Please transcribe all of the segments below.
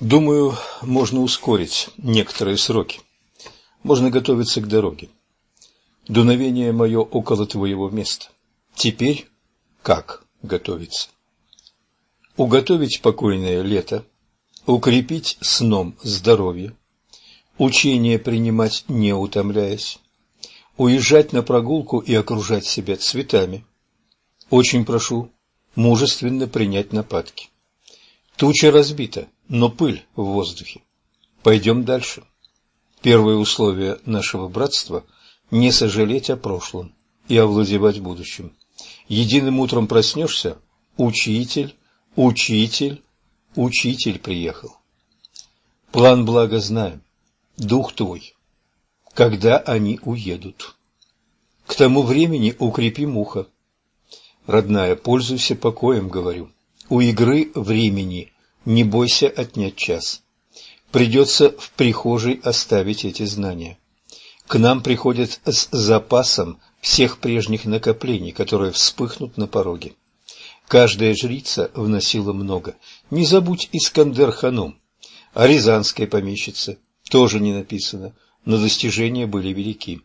Думаю, можно ускорить некоторые сроки. Можно готовиться к дороге. Дуновение мое около твоего места. Теперь как готовиться? Уготовить спокойное лето, укрепить сном здоровье, учение принимать не утомляясь, уезжать на прогулку и окружать себя цветами. Очень прошу мужественно принять нападки. Туча разбита, но пыль в воздухе. Пойдем дальше. Первое условие нашего братства – не сожалеть о прошлом и овладевать будущим. Единым утром проснешься – учитель, учитель, учитель приехал. План блага знаем, дух твой, когда они уедут. К тому времени укрепи муха. Родная, пользуйся покоем, говорю. У игры времени не бойся отнять час. Придется в прихожей оставить эти знания. К нам приходят с запасом всех прежних накоплений, которые вспыхнут на пороге. Каждая жрица вносила много. Не забудь Искандер Ханум. О Рязанской помещице тоже не написано, но достижения были велики.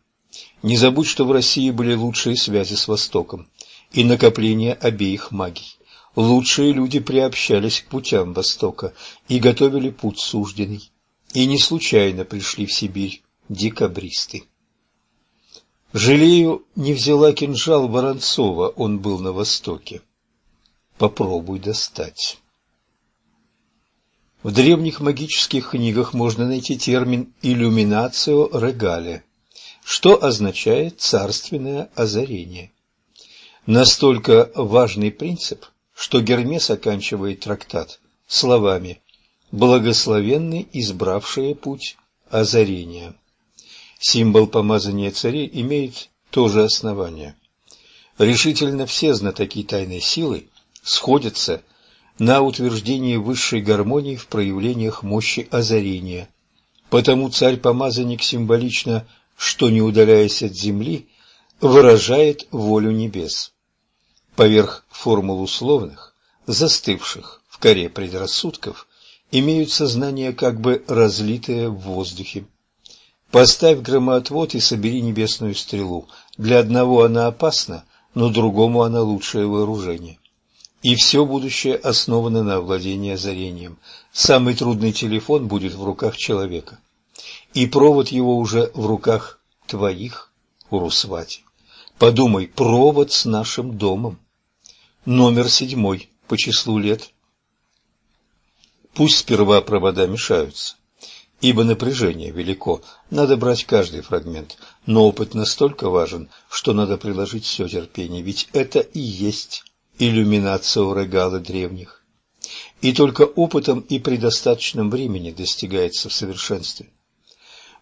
Не забудь, что в России были лучшие связи с Востоком и накопление обеих магий. Лучшие люди приобщались к путям Востока и готовили путь сужденный. И не случайно пришли в Сибирь декабристы. Жалею, не взяла кинжал Воронцова, он был на Востоке. Попробуй достать. В древних магических книгах можно найти термин «иллюминацио регале», что означает «царственное озарение». Настолько важный принцип, что Гермес оканчивает трактат словами «благословенны избравшие путь озарения». Символ помазания царей имеет то же основание. Решительно все знатоки тайной силы сходятся на утверждении высшей гармонии в проявлениях мощи озарения. Потому царь-помазанник символично, что не удаляясь от земли, выражает волю небес поверх формул условных, застывших в коре предрассудков, имеют сознание как бы разлитое в воздухе. Поставь громоотвод и собери небесную стрелу. Для одного она опасна, но другому она лучшее вооружение. И все будущее основано на овладении озарением. Самый трудный телефон будет в руках человека. И провод его уже в руках твоих, Урусвати. Подумай, провод с нашим домом. Номер седьмой по числу лет. Пусть сперва провода мешаются, ибо напряжение велико, надо брать каждый фрагмент, но опыт настолько важен, что надо приложить все терпение, ведь это и есть иллюминация урегала древних. И только опытом и при достаточном времени достигается в совершенстве.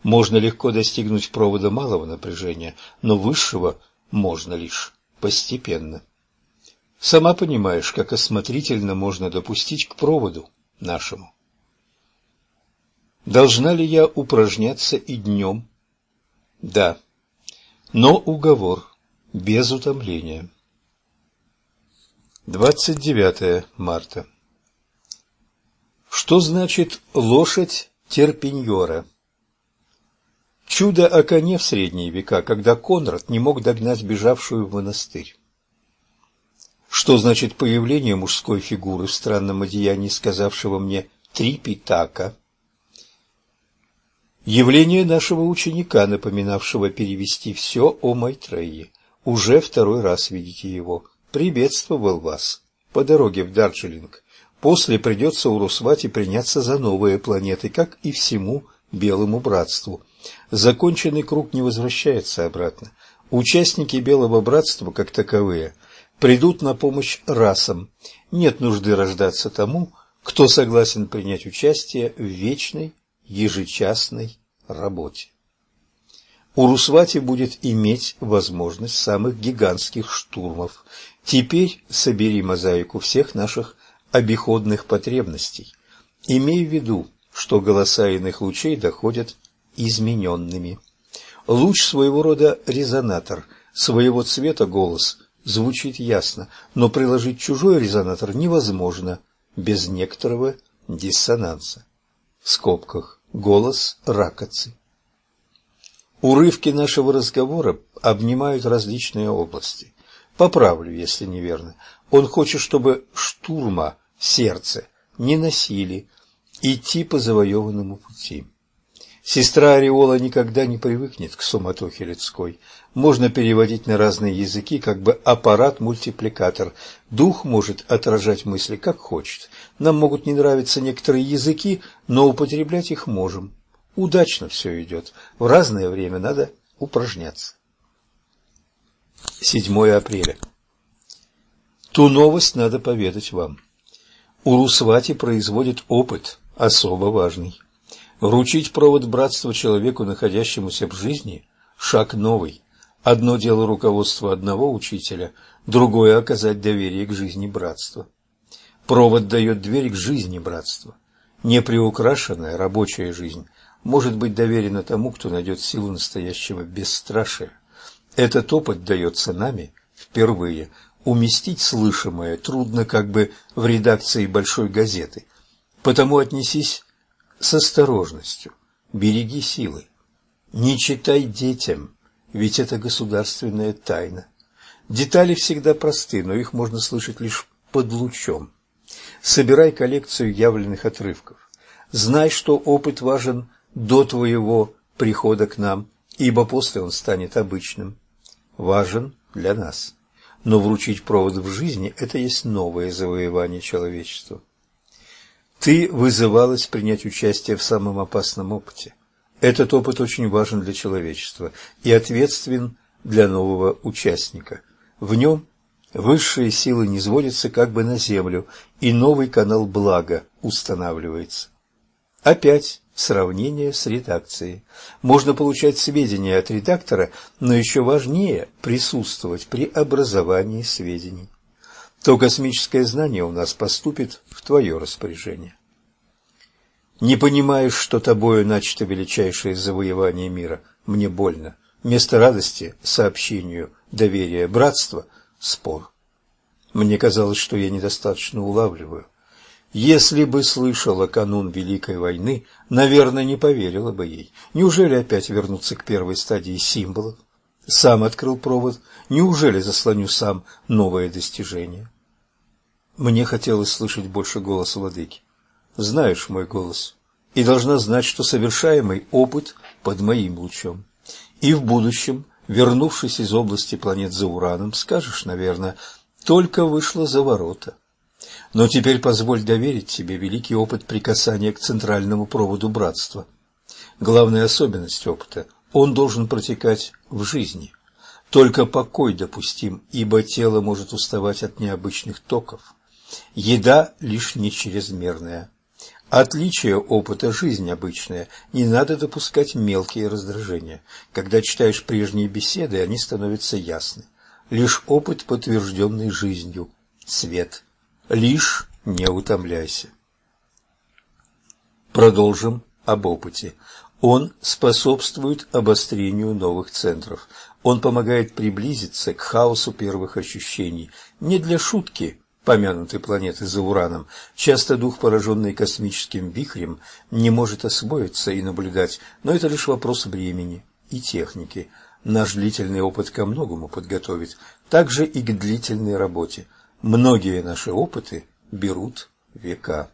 Можно легко достигнуть провода малого напряжения, но высшего можно лишь постепенно. Сама понимаешь, как осмотрительно можно допустить к проводу нашему. Должна ли я упражняться и днем? Да, но уговор без утомления. 29 марта. Что значит лошадь терпиньора? Чудо о коне в средние века, когда Конрад не мог догнать бежавшую в монастырь. Что значит появление мужской фигуры в странном одеянии, сказавшего мне «три питака»? Явление нашего ученика, напоминавшего перевести все о Майтрее. Уже второй раз видите его. Приветствовал вас по дороге в Дарджилинг. После придется у Русвати приняться за новые планеты, как и всему Белому Братству. Законченный круг не возвращается обратно. Участники Белого Братства, как таковые, придут на помощь расам. Нет нужды рождаться тому, кто согласен принять участие в вечной ежечасной работе. Урусвати будет иметь возможность самых гигантских штурмов. Теперь собери мозаику всех наших обиходных потребностей. Имей в виду, что голоса иных лучей доходят измененными. Луч своего рода резонатор, своего цвета голос звучит ясно, но приложить чужой резонатор невозможно без некоторого диссонанса. в скобках голос ракоцы. Урывки нашего разговора обнимают различные области. Поправлю, если неверно. Он хочет, чтобы штурма сердце не носили, идти по завоеванному пути. Сестра Ореола никогда не привыкнет к суматохе людской. Можно переводить на разные языки, как бы аппарат-мультипликатор. Дух может отражать мысли, как хочет. Нам могут не нравиться некоторые языки, но употреблять их можем. Удачно все идет. В разное время надо упражняться. 7 апреля. Ту новость надо поведать вам. Урусвати производит опыт, особо важный. Вручить провод братства человеку, находящемуся в жизни – шаг новый. Одно дело руководство одного учителя, другое – оказать доверие к жизни братства. Провод дает дверь к жизни братства. Неприукрашенная рабочая жизнь может быть доверена тому, кто найдет силу настоящего бесстрашия. Этот опыт дается нами впервые. Уместить слышимое трудно как бы в редакции большой газеты. Потому отнесись с осторожностью, береги силы. Не читай детям, ведь это государственная тайна. Детали всегда просты, но их можно слышать лишь под лучом. Собирай коллекцию явленных отрывков. Знай, что опыт важен до твоего прихода к нам, ибо после он станет обычным. Важен для нас. Но вручить провод в жизни – это есть новое завоевание человечества. Ты вызывалась принять участие в самом опасном опыте. Этот опыт очень важен для человечества и ответственен для нового участника. В нем высшие силы низводятся как бы на землю, и новый канал блага устанавливается. Опять сравнение с редакцией. Можно получать сведения от редактора, но еще важнее присутствовать при образовании сведений то космическое знание у нас поступит в твое распоряжение. Не понимаешь, что тобою начато величайшее завоевание мира, мне больно. Вместо радости – сообщению, доверия, братства – спор. Мне казалось, что я недостаточно улавливаю. Если бы слышала канун Великой войны, наверное, не поверила бы ей. Неужели опять вернуться к первой стадии символов? Сам открыл провод. Неужели заслоню сам новое достижение? Мне хотелось слышать больше голос владыки. Знаешь мой голос, и должна знать, что совершаемый опыт под моим лучом. И в будущем, вернувшись из области планет за Ураном, скажешь, наверное, только вышла за ворота. Но теперь позволь доверить тебе великий опыт прикасания к центральному проводу братства. Главная особенность опыта – он должен протекать в жизни. Только покой допустим, ибо тело может уставать от необычных токов. Еда лишь не чрезмерная. Отличие опыта – жизнь обычная. Не надо допускать мелкие раздражения. Когда читаешь прежние беседы, они становятся ясны. Лишь опыт, подтвержденный жизнью. Свет. Лишь не утомляйся. Продолжим об опыте. Он способствует обострению новых центров. Он помогает приблизиться к хаосу первых ощущений. Не для шутки помянутой планеты за Ураном. Часто дух, пораженный космическим вихрем, не может освоиться и наблюдать, но это лишь вопрос времени и техники. Наш длительный опыт ко многому подготовит, также и к длительной работе. Многие наши опыты берут века.